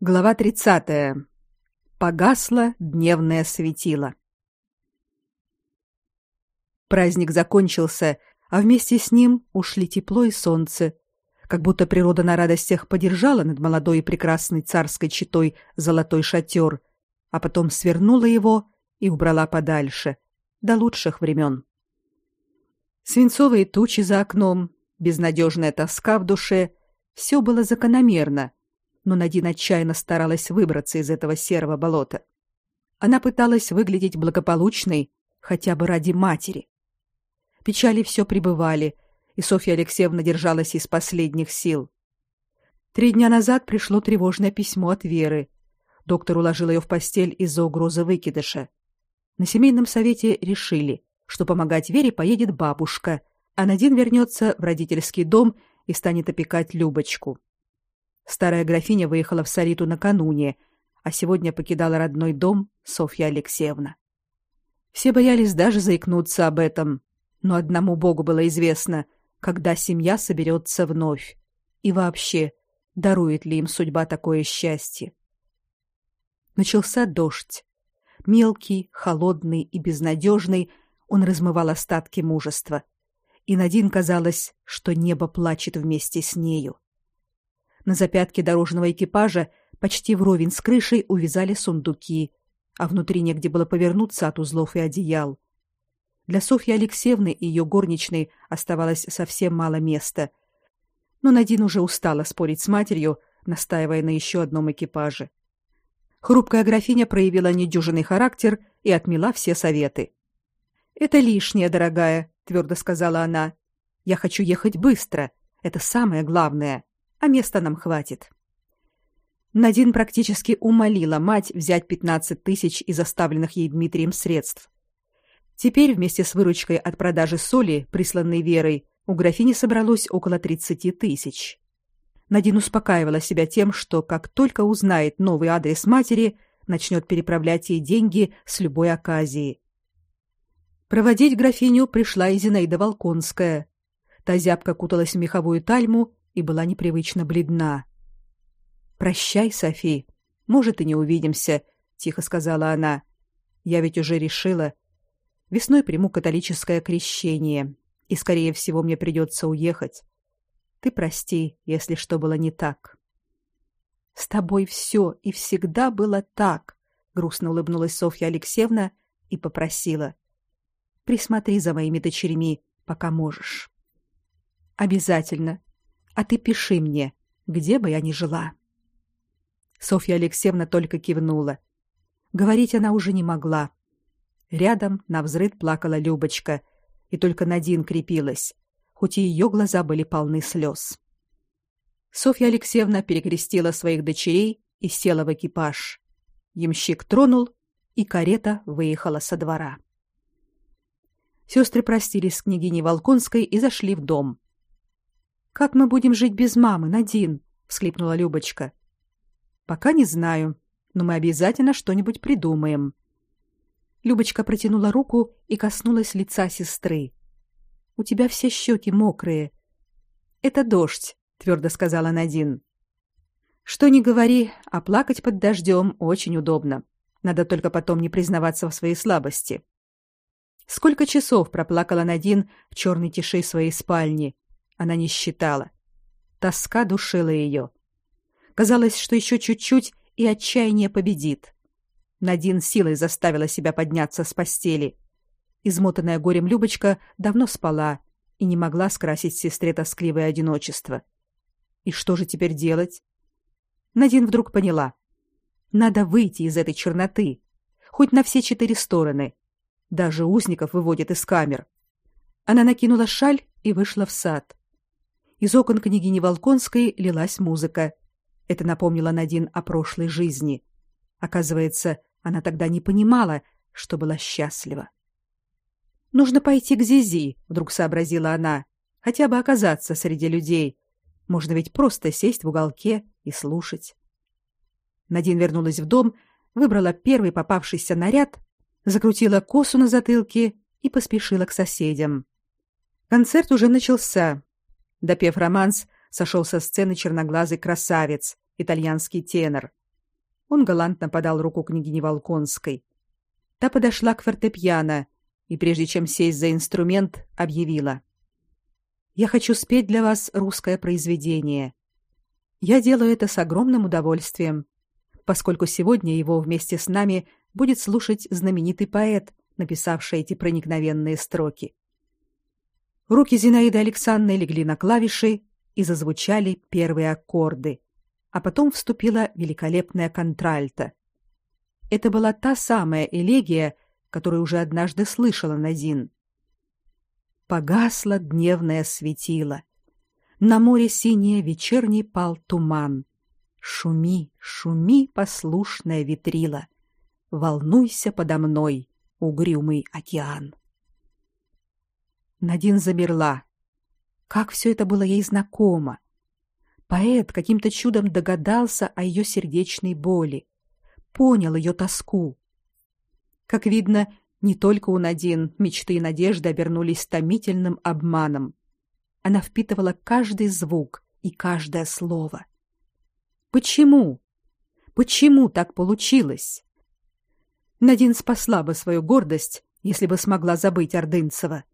Глава 30. Погасло дневное светило. Праздник закончился, а вместе с ним ушли тепло и солнце, как будто природа на радостях подержала над молодой и прекрасной царской четой золотой шатер, а потом свернула его и убрала подальше, до лучших времен. Свинцовые тучи за окном, безнадежная тоска в душе — все было закономерно — но Надин отчаянно старалась выбраться из этого серого болота. Она пыталась выглядеть благополучной, хотя бы ради матери. Печали все прибывали, и Софья Алексеевна держалась из последних сил. Три дня назад пришло тревожное письмо от Веры. Доктор уложил ее в постель из-за угрозы выкидыша. На семейном совете решили, что помогать Вере поедет бабушка, а Надин вернется в родительский дом и станет опекать Любочку. Старая графиня выехала в Сариту накануне, а сегодня покидала родной дом Софья Алексеевна. Все боялись даже заикнуться об этом, но одному Богу было известно, когда семья соберется вновь. И вообще, дарует ли им судьба такое счастье. Начался дождь. Мелкий, холодный и безнадежный, он размывал остатки мужества. И Надин казалось, что небо плачет вместе с нею. На запятке дорожного экипажа почти вровень с крышей увязали сундуки, а внутри негде было повернуться от узлов и одеял. Для Софьи Алексеевны и ее горничной оставалось совсем мало места. Но Надин уже устала спорить с матерью, настаивая на еще одном экипаже. Хрупкая графиня проявила недюжинный характер и отмела все советы. «Это лишнее, дорогая», — твердо сказала она. «Я хочу ехать быстро. Это самое главное а места нам хватит. Надин практически умолила мать взять 15 тысяч из оставленных ей Дмитрием средств. Теперь вместе с выручкой от продажи соли, присланной Верой, у графини собралось около 30 тысяч. Надин успокаивала себя тем, что как только узнает новый адрес матери, начнет переправлять ей деньги с любой оказии. Проводить графиню пришла и Зинаида Волконская. Та зябко куталась в меховую тальму и была непривычно бледна. Прощай, Софи. Может, и не увидимся, тихо сказала она. Я ведь уже решила. Весной приму католическое крещение, и скорее всего мне придется уехать. Ты прости, если что было не так. С тобой все и всегда было так, грустно улыбнулась Софья Алексеевна и попросила: присмотри за моими дочерьми, пока можешь. Обязательно, а ты пиши мне, где бы я ни жила. Софья Алексеевна только кивнула. Говорить она уже не могла. Рядом на взрыд плакала Любочка, и только Надин крепилась, хоть и ее глаза были полны слез. Софья Алексеевна перекрестила своих дочерей и села в экипаж. Ямщик тронул, и карета выехала со двора. Сестры простились с княгиней Волконской и зашли в дом. Как мы будем жить без мамы, Надин? всхлипнула Любочка. Пока не знаю, но мы обязательно что-нибудь придумаем. Любочка протянула руку и коснулась лица сестры. У тебя все щеки мокрые. Это дождь, твердо сказала Надин. Что ни говори, а плакать под дождем очень удобно. Надо только потом не признаваться в своей слабости. Сколько часов проплакала Надин в черной тиши своей спальни, она не считала. Тоска душила ее. Казалось, что еще чуть-чуть и отчаяние победит. Надин силой заставила себя подняться с постели. Измотанная горем Любочка давно спала и не могла скрасить сестре тоскливое одиночество. И что же теперь делать? Надин вдруг поняла. Надо выйти из этой черноты, хоть на все четыре стороны. Даже узников выводят из камер. Она накинула шаль и вышла в сад. Из окон княгини Волконской лилась музыка. Это напомнило Надин о прошлой жизни. Оказывается, она тогда не понимала, что была счастлива. Нужно пойти к Зизи, вдруг сообразила она, хотя бы оказаться среди людей. Можно ведь просто сесть в уголке и слушать. Надин вернулась в дом, выбрала первый попавшийся наряд, закрутила косу на затылке и поспешила к соседям. Концерт уже начался. Допев романс, сошел со сцены черноглазый красавец, итальянский тенор. Он галантно подал руку княгине Волконской. Та подошла к фортепиано и прежде чем сесть за инструмент, объявила: "Я хочу спеть для вас русское произведение. Я делаю это с огромным удовольствием, поскольку сегодня его вместе с нами будет слушать знаменитый поэт, написавший эти проникновенные строки". Руки Зинаиды Александровны легли на клавиши, и зазвучали первые аккорды, а потом вступила великолепная контральта. Это была та самая элегия, которую уже однажды слышала Назин. Погасло дневное светило. На море синее вечерний пал туман. Шуми, шуми, послушная ветрила. Волнуйся подо мной, угрюмый океан. Надин замерла. Как все это было ей знакомо. Поэт каким-то чудом догадался о ее сердечной боли, понял ее тоску. Как видно, не только у Надин мечты и надежды обернулись томительным обманом. Она впитывала каждый звук и каждое слово. Почему? Почему так получилось? Надин спасла бы свою гордость, если бы смогла забыть Ордынцева.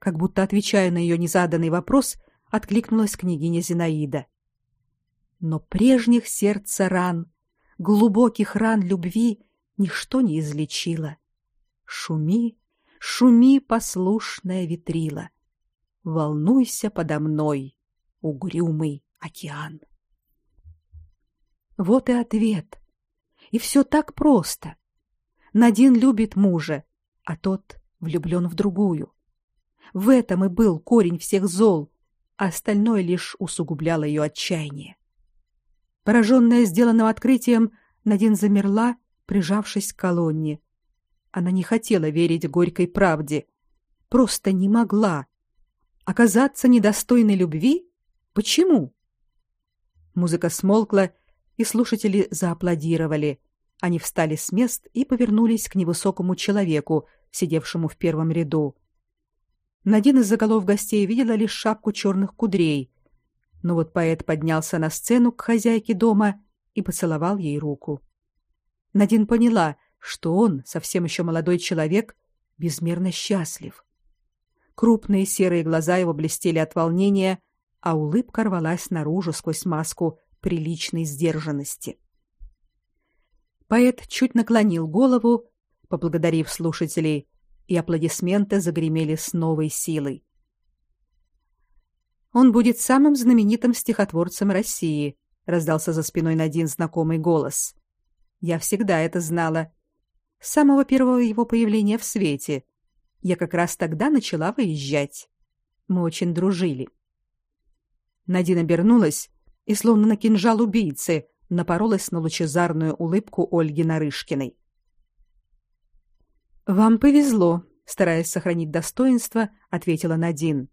Как будто отвечая на ее незаданный вопрос, откликнулась княгиня Зинаида. Но прежних сердца ран, глубоких ран любви ничто не излечило. Шуми, шуми, послушная ветрила. Волнуйся подо мной, угрюмый океан. Вот и ответ. И все так просто. Надин любит мужа, а тот влюблен в другую. В этом и был корень всех зол, а остальное лишь усугубляло ее отчаяние. Пораженная сделанным открытием, Надин замерла, прижавшись к колонне. Она не хотела верить горькой правде, просто не могла. Оказаться недостойной любви? Почему? Музыка смолкла, и слушатели зааплодировали. Они встали с мест и повернулись к невысокому человеку, сидевшему в первом ряду. Надин из-за голов гостей видела лишь шапку черных кудрей. Но вот поэт поднялся на сцену к хозяйке дома и поцеловал ей руку. Надин поняла, что он, совсем еще молодой человек, безмерно счастлив. Крупные серые глаза его блестели от волнения, а улыбка рвалась наружу сквозь маску приличной сдержанности. Поэт чуть наклонил голову, поблагодарив слушателей, и аплодисменты загремели с новой силой. Он будет самым знаменитым стихотворцем России, раздался за спиной Надин знакомый голос. Я всегда это знала. С самого первого его появления в свете. Я как раз тогда начала выезжать. Мы очень дружили. Надин обернулась и словно на кинжал убийцы напоролась на лучезарную улыбку Ольги Нарышкиной. Вам повезло, стараясь сохранить достоинство, ответила Надин.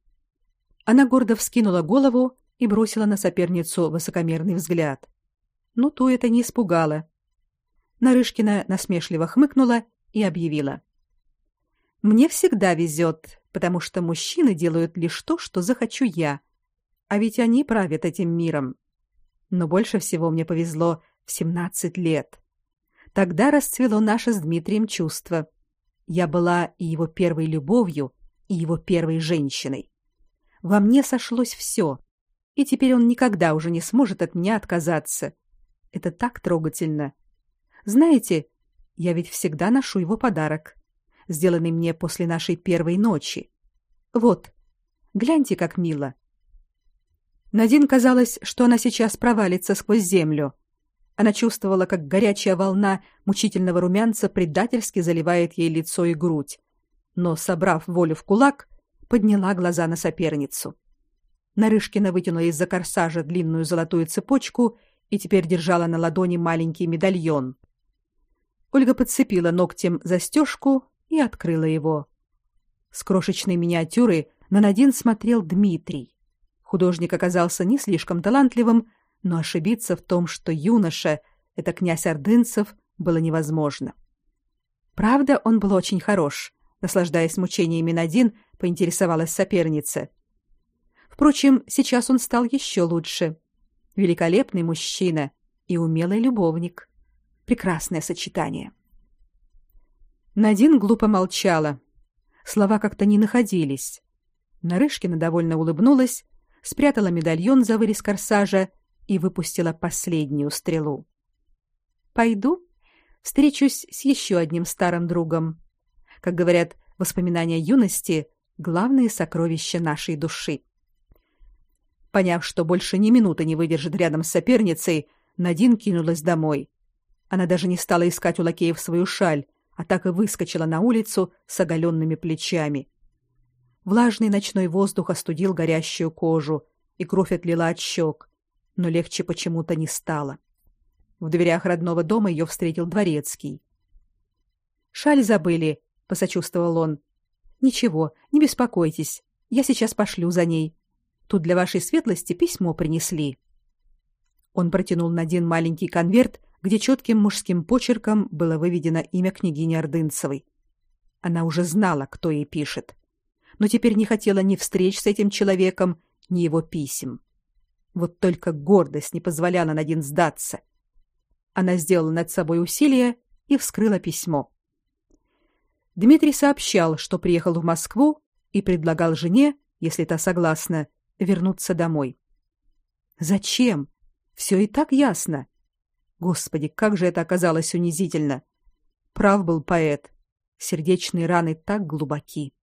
Она гордо вскинула голову и бросила на соперницу высокомерный взгляд. Но ту это не испугало. Нарышкина насмешливо хмыкнула и объявила: Мне всегда везет, потому что мужчины делают лишь то, что захочу я. А ведь они правят этим миром. Но больше всего мне повезло в 17 лет. Тогда расцвело наше с Дмитрием чувство. Я была и его первой любовью, и его первой женщиной. Во мне сошлось все, и теперь он никогда уже не сможет от меня отказаться. Это так трогательно. Знаете, я ведь всегда ношу его подарок, сделанный мне после нашей первой ночи. Вот. Гляньте, как мило. Надин казалось, что она сейчас провалится сквозь землю. Она чувствовала, как горячая волна мучительного румянца предательски заливает ей лицо и грудь. Но, собрав волю в кулак, подняла глаза на соперницу. Нарышкина вытянула из-за корсажа длинную золотую цепочку и теперь держала на ладони маленький медальон. Ольга подцепила ногтем застежку и открыла его. С крошечной миниатюры на Надин смотрел Дмитрий. Художник оказался не слишком талантливым, но ошибиться в том, что юноша это князь Ордынцев, было невозможно. Правда, он был очень хорош. Наслаждаясь мучениями Надин, поинтересовалась соперница. Впрочем, сейчас он стал еще лучше. Великолепный мужчина и умелый любовник. Прекрасное сочетание. Надин глупо молчала. Слова как-то не находились. Нарышкина довольно улыбнулась, спрятала медальон за вырез корсажа и выпустила последнюю стрелу. Пойду, встречусь с еще одним старым другом. Как говорят, воспоминания юности главные сокровища нашей души. Поняв, что больше ни минуты не выдержит рядом с соперницей, Надин кинулась домой. Она даже не стала искать у лакеев свою шаль, а так и выскочила на улицу с оголенными плечами. Влажный ночной воздух остудил горящую кожу, и кровь отлила от щек, но легче почему-то не стало. В дверях родного дома ее встретил дворецкий. «Шаль забыли», — посочувствовал он. «Ничего, не беспокойтесь, я сейчас пошлю за ней. Тут для вашей светлости письмо принесли». Он протянул Надин маленький конверт, где четким мужским почерком было выведено имя княгини Ордынцевой. Она уже знала, кто ей пишет, но теперь не хотела ни встреч с этим человеком, ни его писем. Вот только гордость не позволяла Надин сдаться. Она сделала над собой усилие и вскрыла письмо. Дмитрий сообщал, что приехал в Москву и предлагал жене, если та согласна, вернуться домой. Зачем? Все и так ясно. Господи, как же это оказалось унизительно. Прав был поэт. Сердечные раны так глубоки.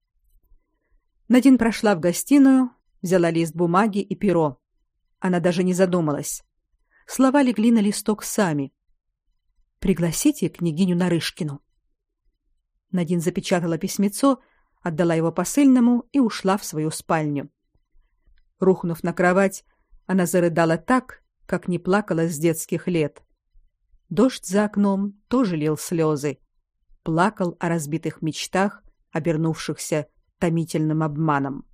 Надин прошла в гостиную, взяла лист бумаги и перо. Она даже не задумалась. Слова легли на листок сами. Пригласите княгиню Нарышкину. Надин запечатала письмецо, отдала его посыльному и ушла в свою спальню. Рухнув на кровать, она зарыдала так, как не плакала с детских лет. Дождь за окном тоже лил слезы, плакал о разбитых мечтах, обернувшихся томительным обманом.